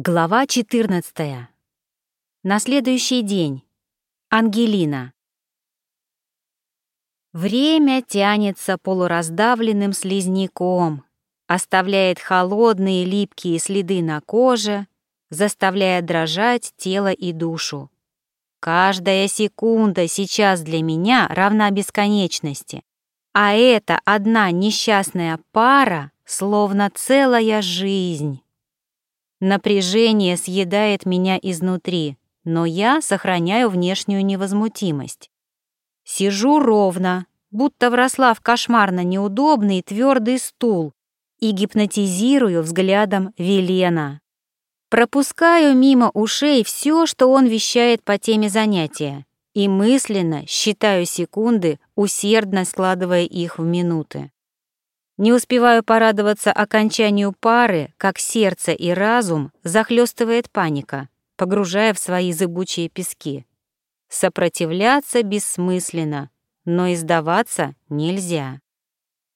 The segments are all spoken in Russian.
Глава 14. На следующий день. Ангелина. Время тянется полураздавленным слизняком, оставляет холодные липкие следы на коже, заставляя дрожать тело и душу. Каждая секунда сейчас для меня равна бесконечности, а эта одна несчастная пара словно целая жизнь. Напряжение съедает меня изнутри, но я сохраняю внешнюю невозмутимость. Сижу ровно, будто вросла в кошмарно неудобный твердый стул и гипнотизирую взглядом Велена. Пропускаю мимо ушей все, что он вещает по теме занятия, и мысленно считаю секунды, усердно складывая их в минуты. Не успеваю порадоваться окончанию пары, как сердце и разум захлестывает паника, погружая в свои зыбучие пески. Сопротивляться бессмысленно, но и сдаваться нельзя.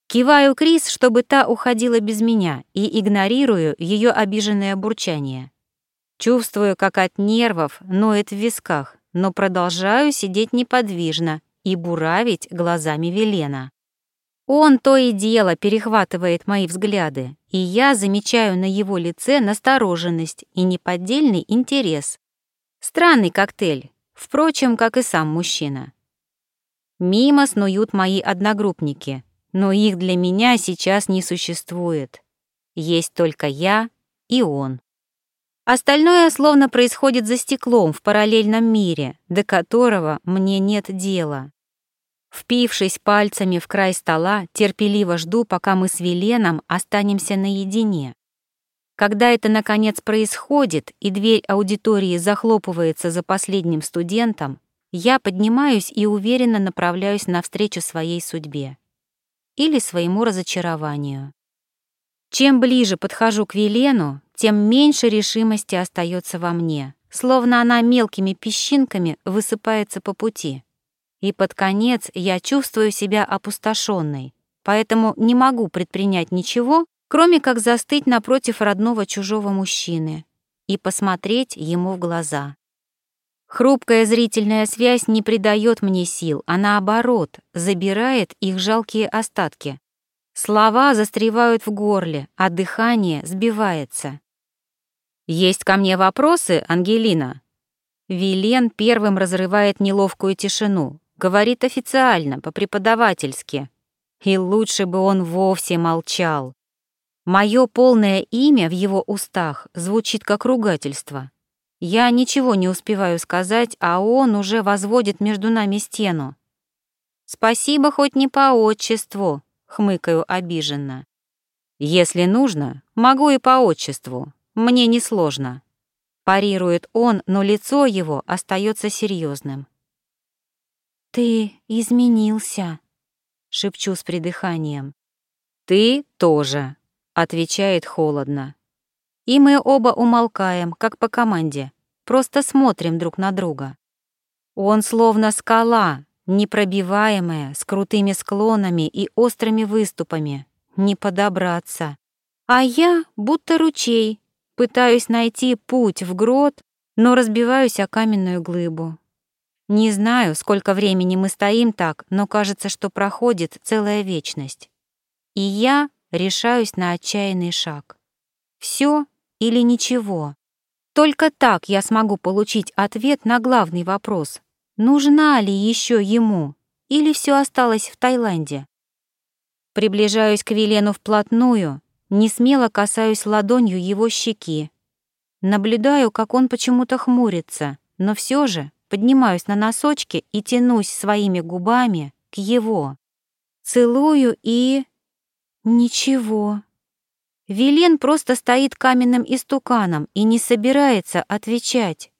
Киваю Крис, чтобы та уходила без меня, и игнорирую ее обиженное бурчание. Чувствую, как от нервов ноет в висках, но продолжаю сидеть неподвижно и буравить глазами Велена. Он то и дело перехватывает мои взгляды, и я замечаю на его лице настороженность и неподдельный интерес. Странный коктейль, впрочем, как и сам мужчина. Мимо снуют мои одногруппники, но их для меня сейчас не существует. Есть только я и он. Остальное словно происходит за стеклом в параллельном мире, до которого мне нет дела. Впившись пальцами в край стола, терпеливо жду, пока мы с Веленом останемся наедине. Когда это, наконец, происходит, и дверь аудитории захлопывается за последним студентом, я поднимаюсь и уверенно направляюсь навстречу своей судьбе. Или своему разочарованию. Чем ближе подхожу к Велену, тем меньше решимости остается во мне, словно она мелкими песчинками высыпается по пути и под конец я чувствую себя опустошенной, поэтому не могу предпринять ничего, кроме как застыть напротив родного чужого мужчины и посмотреть ему в глаза. Хрупкая зрительная связь не придает мне сил, а наоборот, забирает их жалкие остатки. Слова застревают в горле, а дыхание сбивается. «Есть ко мне вопросы, Ангелина?» Вилен первым разрывает неловкую тишину, Говорит официально, по-преподавательски. И лучше бы он вовсе молчал. Мое полное имя в его устах звучит как ругательство. Я ничего не успеваю сказать, а он уже возводит между нами стену. «Спасибо хоть не по отчеству», — хмыкаю обиженно. «Если нужно, могу и по отчеству. Мне несложно». Парирует он, но лицо его остается серьезным. «Ты изменился», — шепчу с придыханием. «Ты тоже», — отвечает холодно. И мы оба умолкаем, как по команде, просто смотрим друг на друга. Он словно скала, непробиваемая, с крутыми склонами и острыми выступами, не подобраться. А я будто ручей, пытаюсь найти путь в грот, но разбиваюсь о каменную глыбу. Не знаю, сколько времени мы стоим так, но кажется, что проходит целая вечность. И я решаюсь на отчаянный шаг. Все или ничего. Только так я смогу получить ответ на главный вопрос. Нужна ли еще ему или все осталось в Таиланде? Приближаюсь к Велену вплотную, не смело касаюсь ладонью его щеки. Наблюдаю, как он почему-то хмурится, но все же поднимаюсь на носочки и тянусь своими губами к его. Целую и... Ничего. Велен просто стоит каменным истуканом и не собирается отвечать.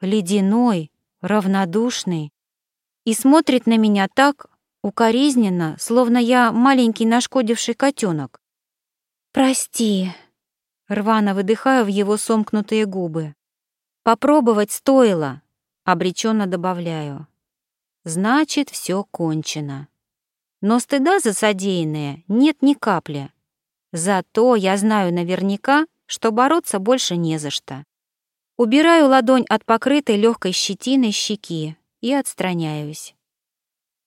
Ледяной, равнодушный. И смотрит на меня так укоризненно, словно я маленький нашкодивший котенок. «Прости», — рвано выдыхаю в его сомкнутые губы. Попробовать стоило, Обреченно добавляю. Значит, все кончено. Но стыда за содеянное нет ни капли. Зато я знаю наверняка, что бороться больше не за что. Убираю ладонь от покрытой легкой щетиной щеки и отстраняюсь.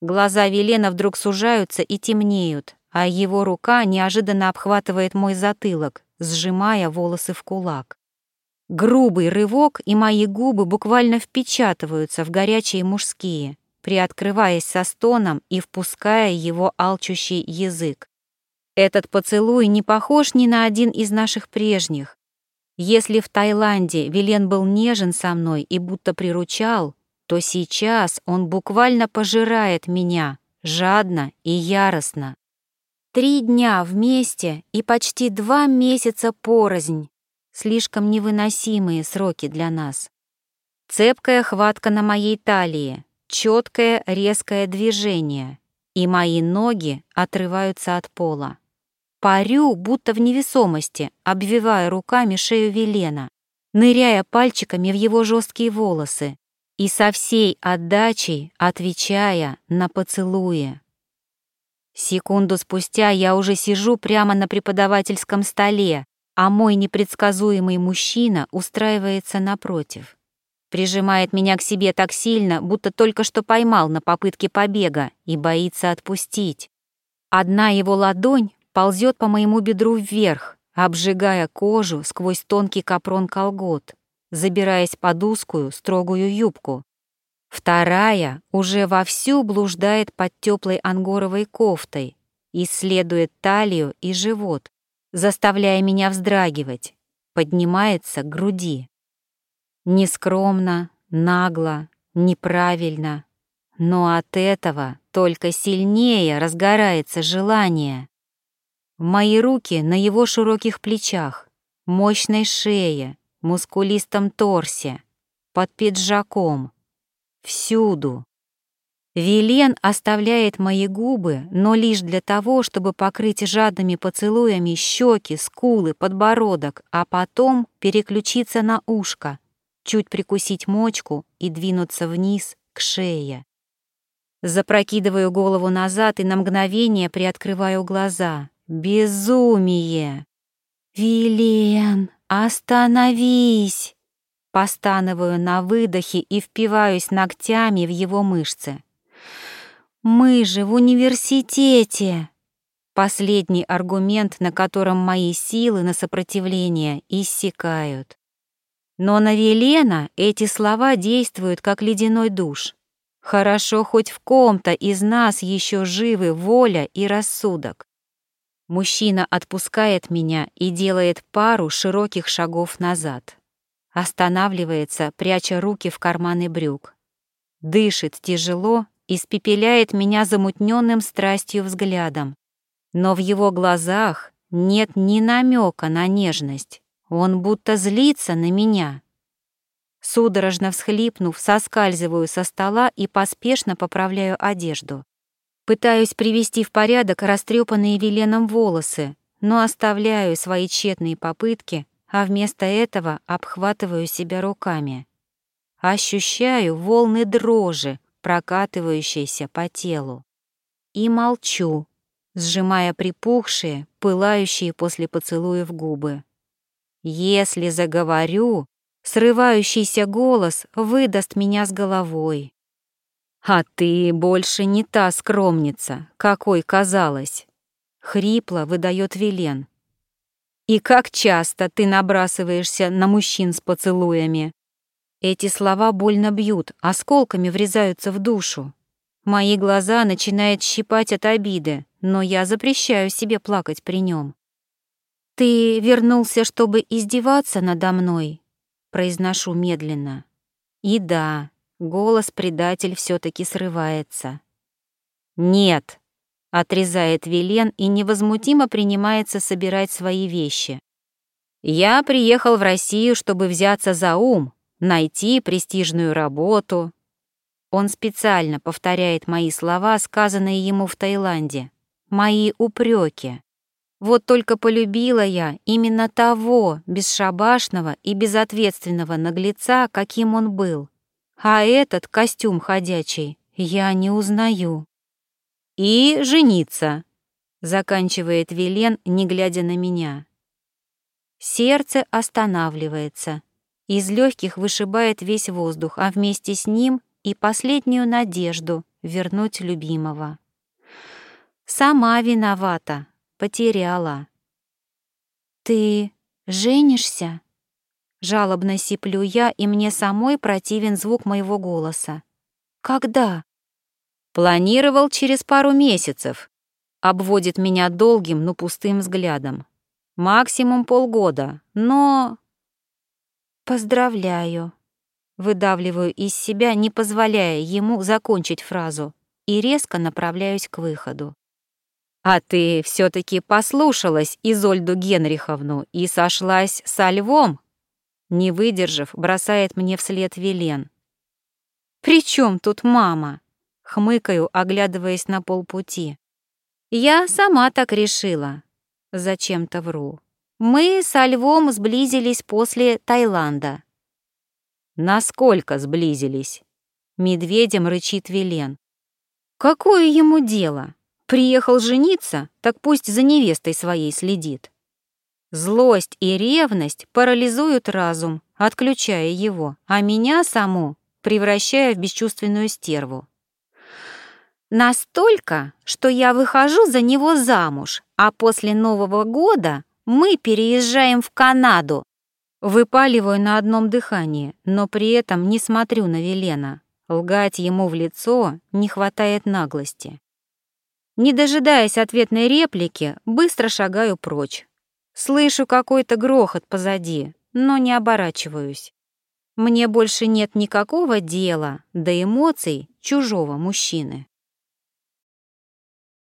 Глаза Велена вдруг сужаются и темнеют, а его рука неожиданно обхватывает мой затылок, сжимая волосы в кулак. Грубый рывок, и мои губы буквально впечатываются в горячие мужские, приоткрываясь со стоном и впуская его алчущий язык. Этот поцелуй не похож ни на один из наших прежних. Если в Таиланде Вилен был нежен со мной и будто приручал, то сейчас он буквально пожирает меня, жадно и яростно. Три дня вместе и почти два месяца порознь. Слишком невыносимые сроки для нас. Цепкая хватка на моей талии, четкое резкое движение, и мои ноги отрываются от пола. Парю, будто в невесомости, обвивая руками шею Велена, ныряя пальчиками в его жесткие волосы и со всей отдачей отвечая на поцелуи. Секунду спустя я уже сижу прямо на преподавательском столе, а мой непредсказуемый мужчина устраивается напротив. Прижимает меня к себе так сильно, будто только что поймал на попытке побега и боится отпустить. Одна его ладонь ползет по моему бедру вверх, обжигая кожу сквозь тонкий капрон колгот, забираясь под узкую, строгую юбку. Вторая уже вовсю блуждает под теплой ангоровой кофтой, исследует талию и живот, заставляя меня вздрагивать, поднимается к груди. Нескромно, нагло, неправильно, но от этого только сильнее разгорается желание. Мои руки на его широких плечах, мощной шее, мускулистом торсе, под пиджаком, всюду. Вилен оставляет мои губы, но лишь для того, чтобы покрыть жадными поцелуями щеки, скулы, подбородок, а потом переключиться на ушко, чуть прикусить мочку и двинуться вниз к шее. Запрокидываю голову назад и на мгновение приоткрываю глаза. Безумие! «Вилен, остановись!» Постанываю на выдохе и впиваюсь ногтями в его мышцы. «Мы же в университете!» Последний аргумент, на котором мои силы на сопротивление иссякают. Но на Велена эти слова действуют как ледяной душ. Хорошо хоть в ком-то из нас еще живы воля и рассудок. Мужчина отпускает меня и делает пару широких шагов назад. Останавливается, пряча руки в карманы брюк. Дышит тяжело, испепеляет меня замутненным страстью взглядом. Но в его глазах нет ни намека на нежность. Он будто злится на меня. Судорожно всхлипнув, соскальзываю со стола и поспешно поправляю одежду. Пытаюсь привести в порядок растрепанные Веленом волосы, но оставляю свои тщетные попытки, а вместо этого обхватываю себя руками. Ощущаю волны дрожи, прокатывающиеся по телу. И молчу, сжимая припухшие, пылающие после поцелуев губы. Если заговорю, срывающийся голос выдаст меня с головой. «А ты больше не та скромница, какой казалась!» Хрипло выдает Вилен. «И как часто ты набрасываешься на мужчин с поцелуями?» Эти слова больно бьют, осколками врезаются в душу. Мои глаза начинают щипать от обиды, но я запрещаю себе плакать при нем. «Ты вернулся, чтобы издеваться надо мной?» Произношу медленно. И да, Голос предатель все-таки срывается. «Нет!» — отрезает Вилен и невозмутимо принимается собирать свои вещи. «Я приехал в Россию, чтобы взяться за ум, найти престижную работу». Он специально повторяет мои слова, сказанные ему в Таиланде. Мои упреки. Вот только полюбила я именно того бесшабашного и безответственного наглеца, каким он был. А этот костюм ходячий я не узнаю. И жениться, заканчивает Вилен, не глядя на меня. Сердце останавливается. Из легких вышибает весь воздух, а вместе с ним и последнюю надежду вернуть любимого. Сама виновата, потеряла. «Ты женишься?» Жалобно сиплю я, и мне самой противен звук моего голоса. «Когда?» «Планировал через пару месяцев», — обводит меня долгим, но пустым взглядом. «Максимум полгода, но...» «Поздравляю», — выдавливаю из себя, не позволяя ему закончить фразу, и резко направляюсь к выходу. «А ты все таки послушалась Изольду Генриховну и сошлась со львом?» Не выдержав, бросает мне вслед Велен. «При чем тут мама?» — хмыкаю, оглядываясь на полпути. «Я сама так решила». Зачем-то вру. «Мы со львом сблизились после Таиланда». «Насколько сблизились?» Медведем рычит Велен. «Какое ему дело? Приехал жениться, так пусть за невестой своей следит». Злость и ревность парализуют разум, отключая его, а меня саму превращая в бесчувственную стерву. Настолько, что я выхожу за него замуж, а после Нового года мы переезжаем в Канаду. Выпаливаю на одном дыхании, но при этом не смотрю на Велена. Лгать ему в лицо не хватает наглости. Не дожидаясь ответной реплики, быстро шагаю прочь, Слышу какой-то грохот позади, но не оборачиваюсь. Мне больше нет никакого дела до эмоций чужого мужчины.